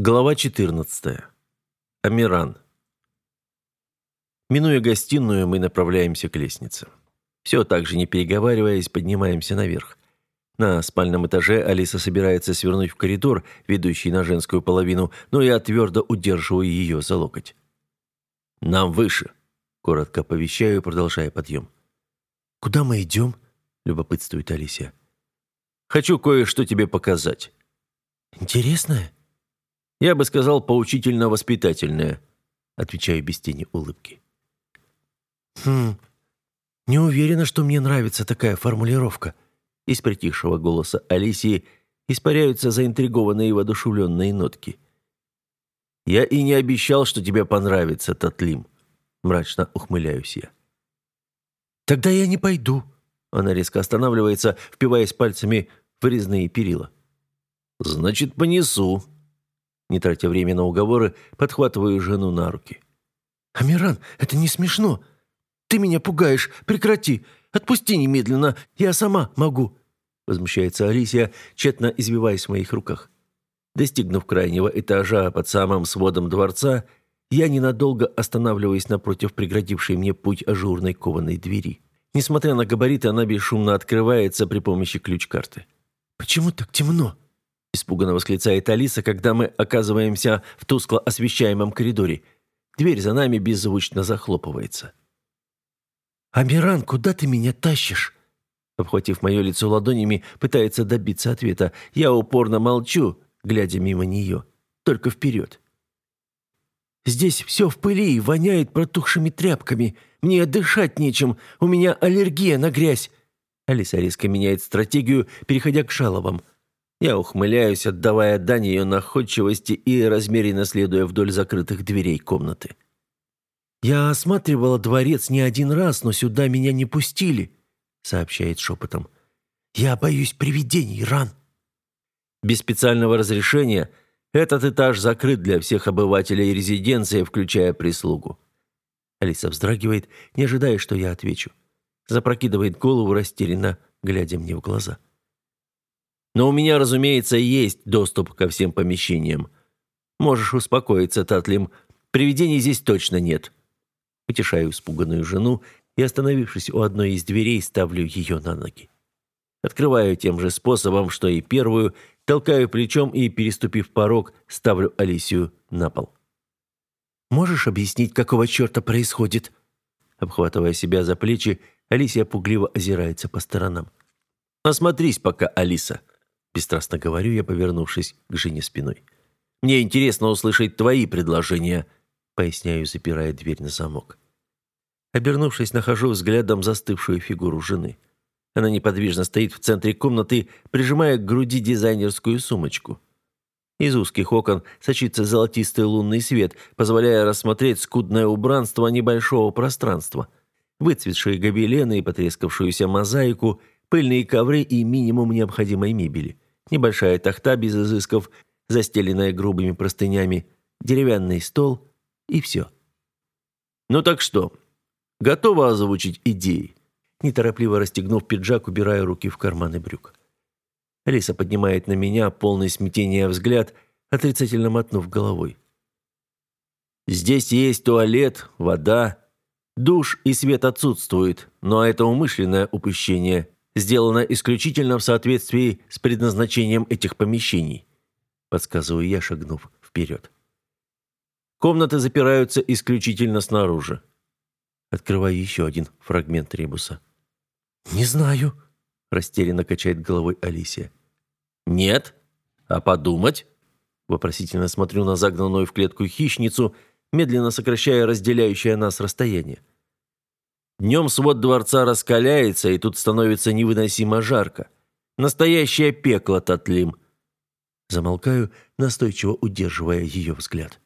Глава 14. Амиран. Минуя гостиную, мы направляемся к лестнице. Все так же, не переговариваясь, поднимаемся наверх. На спальном этаже Алиса собирается свернуть в коридор, ведущий на женскую половину, но я твердо удерживаю ее за локоть. «Нам выше», — коротко оповещаю, продолжая подъем. «Куда мы идем?» — любопытствует Алисия. «Хочу кое-что тебе показать». «Интересное?» Я бы сказал, поучительно-воспитательное, отвечаю без тени улыбки. Хм. Не уверена, что мне нравится такая формулировка. Из притихшего голоса Алисии испаряются заинтригованные и воодушевленные нотки. Я и не обещал, что тебе понравится, Татлим, мрачно ухмыляюсь я. Тогда я не пойду. Она резко останавливается, впиваясь пальцами в резные перила. Значит, понесу, не тратя время на уговоры, подхватываю жену на руки. «Амиран, это не смешно. Ты меня пугаешь. Прекрати. Отпусти немедленно. Я сама могу». Возмущается Алисия, тщетно извиваясь в моих руках. Достигнув крайнего этажа под самым сводом дворца, я ненадолго останавливаюсь напротив преградившей мне путь ажурной кованой двери. Несмотря на габариты, она бесшумно открывается при помощи ключ-карты. «Почему так темно?» Испуганно восклицает Алиса, когда мы оказываемся в тускло освещаемом коридоре. Дверь за нами беззвучно захлопывается. «Амиран, куда ты меня тащишь?» Обхватив мое лицо ладонями, пытается добиться ответа. Я упорно молчу, глядя мимо нее. Только вперед. «Здесь все в пыли и воняет протухшими тряпками. Мне дышать нечем. У меня аллергия на грязь». Алиса резко меняет стратегию, переходя к жалобам. Я ухмыляюсь, отдавая дань ее находчивости и размеренно следуя вдоль закрытых дверей комнаты. «Я осматривала дворец не один раз, но сюда меня не пустили», — сообщает шепотом. «Я боюсь привидений, Ран». Без специального разрешения этот этаж закрыт для всех обывателей резиденции, включая прислугу. Алиса вздрагивает, не ожидая, что я отвечу. Запрокидывает голову растерянно, глядя мне в глаза. Но у меня, разумеется, есть доступ ко всем помещениям. Можешь успокоиться, Татлим. Привидений здесь точно нет. Утешаю испуганную жену и, остановившись у одной из дверей, ставлю ее на ноги. Открываю тем же способом, что и первую, толкаю плечом и, переступив порог, ставлю Алисию на пол. «Можешь объяснить, какого черта происходит?» Обхватывая себя за плечи, Алисия пугливо озирается по сторонам. «Осмотрись пока, Алиса», Бесстрастно говорю я, повернувшись к жене спиной. «Мне интересно услышать твои предложения», поясняю, запирая дверь на замок. Обернувшись, нахожу взглядом застывшую фигуру жены. Она неподвижно стоит в центре комнаты, прижимая к груди дизайнерскую сумочку. Из узких окон сочится золотистый лунный свет, позволяя рассмотреть скудное убранство небольшого пространства. Выцветшие гобелены и потрескавшуюся мозаику – пыльные ковры и минимум необходимой мебели. Небольшая тахта без изысков, застеленная грубыми простынями, деревянный стол и все. «Ну так что, готова озвучить идеи?» Неторопливо расстегнув пиджак, убирая руки в карманы брюк. Алиса поднимает на меня полный смятения взгляд, отрицательно мотнув головой. «Здесь есть туалет, вода, душ и свет отсутствует, но это умышленное упущение сделано исключительно в соответствии с предназначением этих помещений», подсказываю я, шагнув вперед. Комнаты запираются исключительно снаружи. Открываю еще один фрагмент ребуса. «Не знаю», – растерянно качает головой Алисия. «Нет? А подумать?» Вопросительно смотрю на загнанную в клетку хищницу, медленно сокращая разделяющее нас расстояние. Днем свод дворца раскаляется, и тут становится невыносимо жарко. Настоящее пекло, Татлим. Замолкаю, настойчиво удерживая ее взгляд.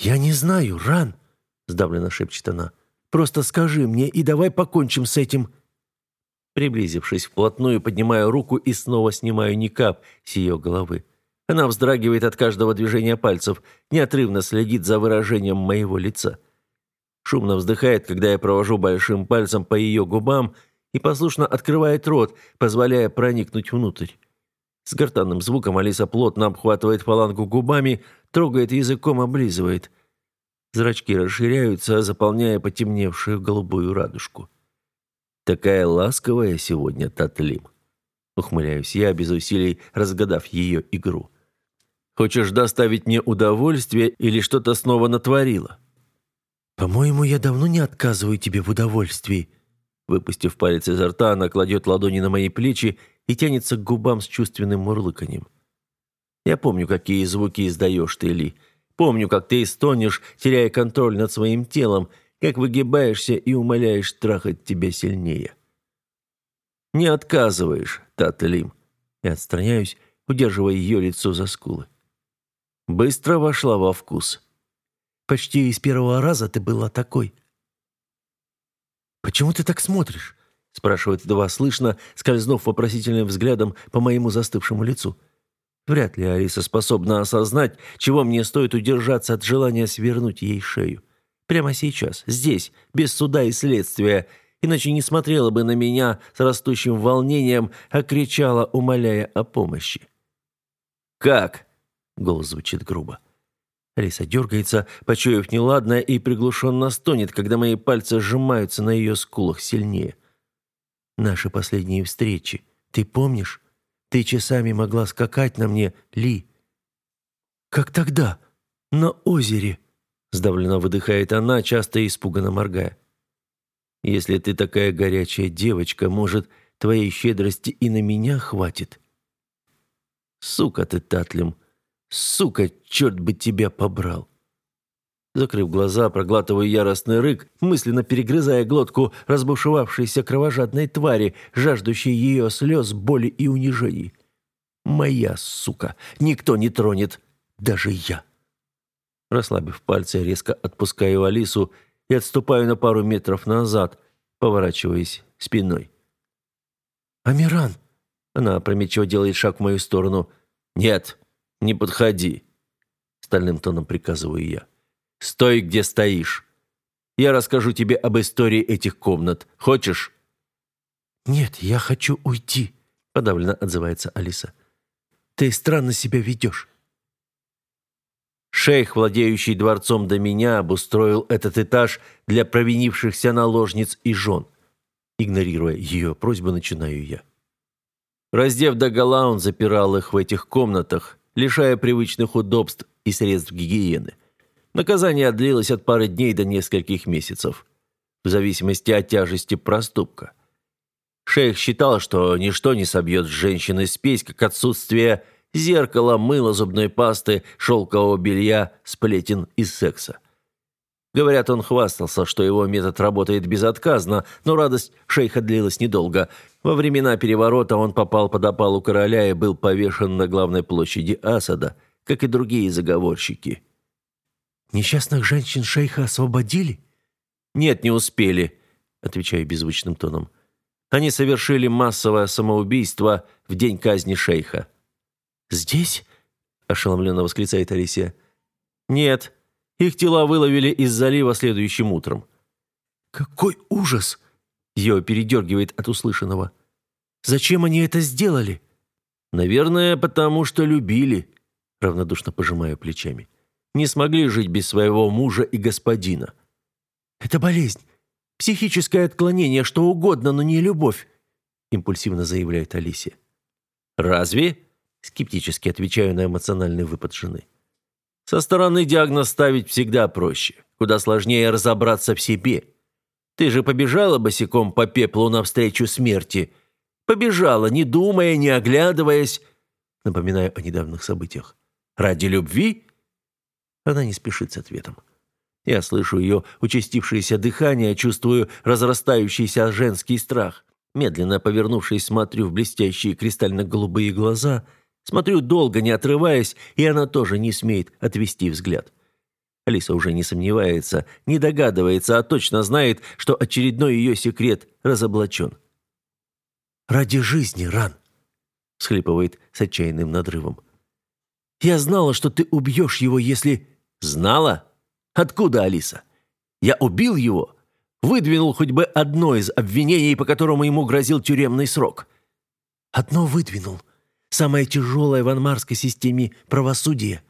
«Я не знаю, Ран», — сдавленно шепчет она. «Просто скажи мне, и давай покончим с этим». Приблизившись вплотную, поднимаю руку и снова снимаю никап с ее головы. Она вздрагивает от каждого движения пальцев, неотрывно следит за выражением моего лица шумно вздыхает, когда я провожу большим пальцем по ее губам и послушно открывает рот, позволяя проникнуть внутрь. С гортанным звуком Алиса плотно обхватывает фалангу губами, трогает языком, облизывает. Зрачки расширяются, заполняя потемневшую голубую радужку. Такая ласковая сегодня Татлим. Ухмыляюсь я, без усилий разгадав ее игру. Хочешь доставить мне удовольствие или что-то снова натворила? По-моему, я давно не отказываю тебе в удовольствии. Выпустив палец изо рта, она кладет ладони на мои плечи и тянется к губам с чувственным мурлыканьем. Я помню, какие звуки издаешь ты, Ли. Помню, как ты стонешь, теряя контроль над своим телом, как выгибаешься и умоляешь трахать тебя сильнее. Не отказываешь, Тата Лим. Я отстраняюсь, удерживая ее лицо за скулы. Быстро вошла во вкус. Почти из первого раза ты была такой. Почему ты так смотришь? спрашивает едва слышно, скользнув вопросительным взглядом по моему застывшему лицу. Вряд ли Алиса способна осознать, чего мне стоит удержаться от желания свернуть ей шею. Прямо сейчас, здесь, без суда и следствия, иначе не смотрела бы на меня с растущим волнением, а кричала, умоляя о помощи. «Как?» — голос звучит грубо. Алиса дергается, почуяв неладное, и приглушенно стонет, когда мои пальцы сжимаются на ее скулах сильнее. «Наши последние встречи. Ты помнишь? Ты часами могла скакать на мне, Ли. Как тогда, на озере, сдавленно выдыхает она, часто испуганно моргая. Если ты такая горячая девочка, может, твоей щедрости и на меня хватит? Сука ты, Татлем, сука, черт бы тебя побрал. Закрыв глаза, проглатываю яростный рык, мысленно перегрызая глотку разбушевавшейся кровожадной твари, жаждущей ее слез, боли и унижений. «Моя сука! Никто не тронет! Даже я!» Расслабив пальцы, резко отпускаю Алису и отступаю на пару метров назад, поворачиваясь спиной. «Амиран!» Она опрометчиво делает шаг в мою сторону. «Нет, не подходи!» Стальным тоном приказываю я. Стой, где стоишь. Я расскажу тебе об истории этих комнат. Хочешь?» «Нет, я хочу уйти», — подавленно отзывается Алиса. «Ты странно себя ведешь». Шейх, владеющий дворцом до меня, обустроил этот этаж для провинившихся наложниц и жен. Игнорируя ее просьбу, начинаю я. Раздев догола, он запирал их в этих комнатах, лишая привычных удобств и средств гигиены. Наказание длилось от пары дней до нескольких месяцев, в зависимости от тяжести проступка. Шейх считал, что ничто не собьет с женщины спесь, как отсутствие зеркала, мыла, зубной пасты, шелкового белья, сплетен и секса. Говорят, он хвастался, что его метод работает безотказно, но радость шейха длилась недолго. Во времена переворота он попал под опалу короля и был повешен на главной площади Асада, как и другие заговорщики. Несчастных женщин шейха освободили? Нет, не успели, отвечаю беззвучным тоном. Они совершили массовое самоубийство в день казни шейха. Здесь? ошеломленно восклицает Алисия. Нет, их тела выловили из залива следующим утром. Какой ужас! Ее передергивает от услышанного. Зачем они это сделали? Наверное, потому что любили, равнодушно пожимаю плечами не смогли жить без своего мужа и господина. «Это болезнь, психическое отклонение, что угодно, но не любовь», импульсивно заявляет Алисия. «Разве?» – скептически отвечаю на эмоциональный выпад жены. «Со стороны диагноз ставить всегда проще. Куда сложнее разобраться в себе. Ты же побежала босиком по пеплу навстречу смерти. Побежала, не думая, не оглядываясь. Напоминаю о недавних событиях. Ради любви она не спешит с ответом. Я слышу ее участившееся дыхание, чувствую разрастающийся женский страх. Медленно повернувшись, смотрю в блестящие кристально-голубые глаза, смотрю долго, не отрываясь, и она тоже не смеет отвести взгляд. Алиса уже не сомневается, не догадывается, а точно знает, что очередной ее секрет разоблачен. «Ради жизни, Ран!» — схлипывает с отчаянным надрывом. «Я знала, что ты убьешь его, если...» Знала? Откуда Алиса? Я убил его? Выдвинул хоть бы одно из обвинений, по которому ему грозил тюремный срок. Одно выдвинул. Самое тяжелое в анмарской системе правосудия».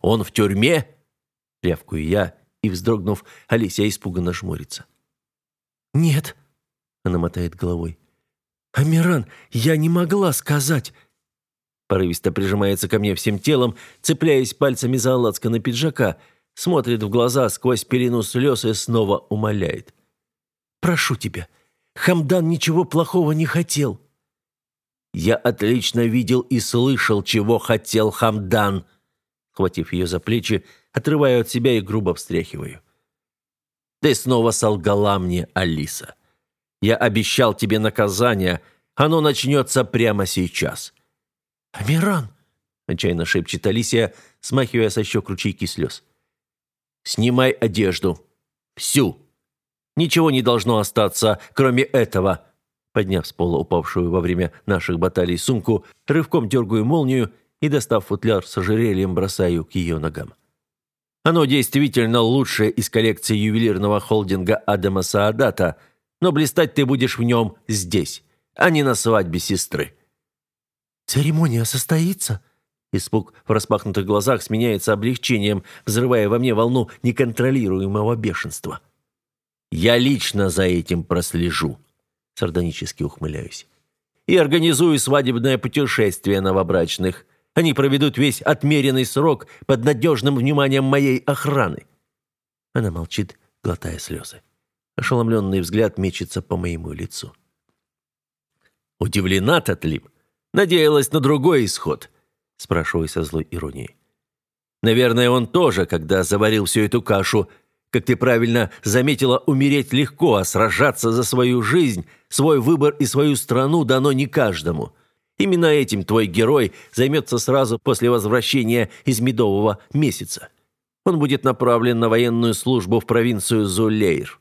«Он в тюрьме?» — рявкую я, и, вздрогнув, Алисия испуганно жмурится. «Нет», — она мотает головой. «Амиран, я не могла сказать...» Порывисто прижимается ко мне всем телом, цепляясь пальцами за на пиджака, смотрит в глаза сквозь пелену слез и снова умоляет. «Прошу тебя, Хамдан ничего плохого не хотел». «Я отлично видел и слышал, чего хотел Хамдан», Хватив ее за плечи, отрываю от себя и грубо встряхиваю. «Ты снова солгала мне, Алиса. Я обещал тебе наказание. Оно начнется прямо сейчас». «Амиран!» — отчаянно шепчет Алисия, смахивая со щек ручейки слез. «Снимай одежду. Всю. Ничего не должно остаться, кроме этого». Подняв с пола упавшую во время наших баталий сумку, рывком дергаю молнию и, достав футляр с ожерельем, бросаю к ее ногам. Оно действительно лучшее из коллекции ювелирного холдинга Адама Саадата, но блистать ты будешь в нем здесь, а не на свадьбе сестры. «Церемония состоится?» Испуг в распахнутых глазах сменяется облегчением, взрывая во мне волну неконтролируемого бешенства. «Я лично за этим прослежу», — сардонически ухмыляюсь. «И организую свадебное путешествие новобрачных. Они проведут весь отмеренный срок под надежным вниманием моей охраны». Она молчит, глотая слезы. Ошеломленный взгляд мечется по моему лицу. «Удивлена, Татлим? Надеялась на другой исход?» Спрашиваю со злой иронией. «Наверное, он тоже, когда заварил всю эту кашу, как ты правильно заметила, умереть легко, а сражаться за свою жизнь, свой выбор и свою страну дано не каждому. Именно этим твой герой займется сразу после возвращения из медового месяца. Он будет направлен на военную службу в провинцию Зулейр.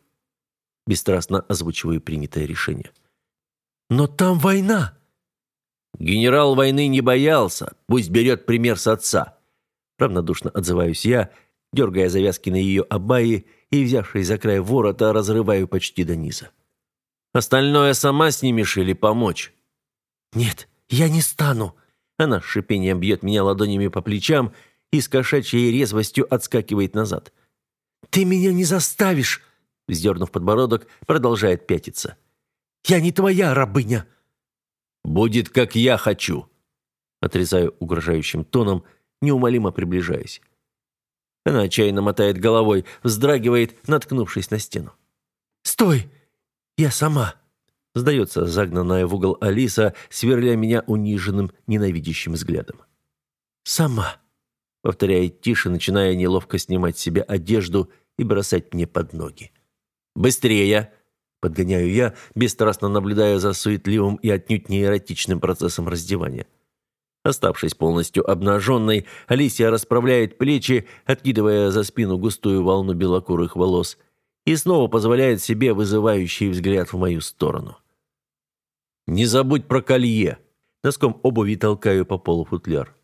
Бесстрастно озвучиваю принятое решение. «Но там война!» «Генерал войны не боялся, пусть берет пример с отца». Равнодушно отзываюсь я, дергая завязки на ее абайи и, взявшись за край ворота, разрываю почти до низа. «Остальное сама снимешь или помочь?» «Нет, «Я не стану!» Она с шипением бьет меня ладонями по плечам и с кошачьей резвостью отскакивает назад. «Ты меня не заставишь!» Вздернув подбородок, продолжает пятиться. «Я не твоя рабыня!» «Будет, как я хочу!» Отрезаю угрожающим тоном, неумолимо приближаясь. Она отчаянно мотает головой, вздрагивает, наткнувшись на стену. «Стой! Я сама!» Сдается загнанная в угол Алиса, сверля меня униженным, ненавидящим взглядом. «Сама», — повторяет тише, начиная неловко снимать с себя одежду и бросать мне под ноги. «Быстрее!» — подгоняю я, бесстрастно наблюдая за суетливым и отнюдь не эротичным процессом раздевания. Оставшись полностью обнаженной, Алисия расправляет плечи, откидывая за спину густую волну белокурых волос, и снова позволяет себе вызывающий взгляд в мою сторону. «Не забудь про колье!» Носком обуви толкаю по полу футляр.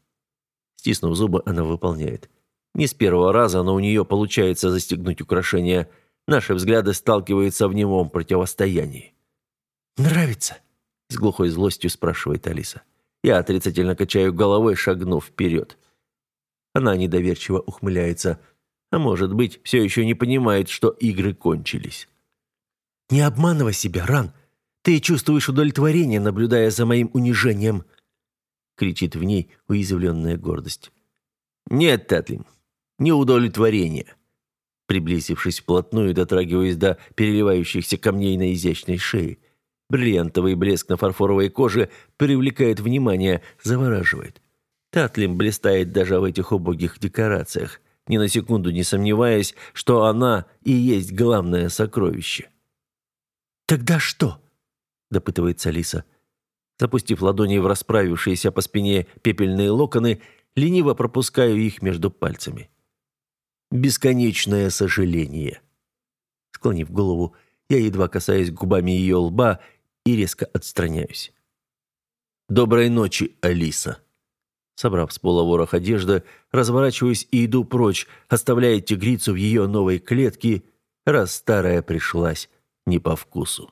Стиснув зубы, она выполняет. Не с первого раза, но у нее получается застегнуть украшение. Наши взгляды сталкиваются в немом противостоянии. «Нравится?» — с глухой злостью спрашивает Алиса. Я отрицательно качаю головой, шагнув вперед. Она недоверчиво ухмыляется, а может быть, все еще не понимает, что игры кончились. «Не обманывай себя, Ран!» Ты чувствуешь удовлетворение, наблюдая за моим унижением?» кричит в ней уязвленная гордость. «Нет, Татлин, не удовлетворение». Приблизившись вплотную, дотрагиваясь до переливающихся камней на изящной шее. Бриллиантовый блеск на фарфоровой коже привлекает внимание, завораживает. Татлин блистает даже в этих убогих декорациях, ни на секунду не сомневаясь, что она и есть главное сокровище. «Тогда что?» допытывается Алиса. Запустив ладони в расправившиеся по спине пепельные локоны, лениво пропускаю их между пальцами. Бесконечное сожаление. Склонив голову, я едва касаюсь губами ее лба и резко отстраняюсь. «Доброй ночи, Алиса!» Собрав с пола ворох одежды, разворачиваюсь и иду прочь, оставляя тигрицу в ее новой клетке, раз старая пришлась не по вкусу.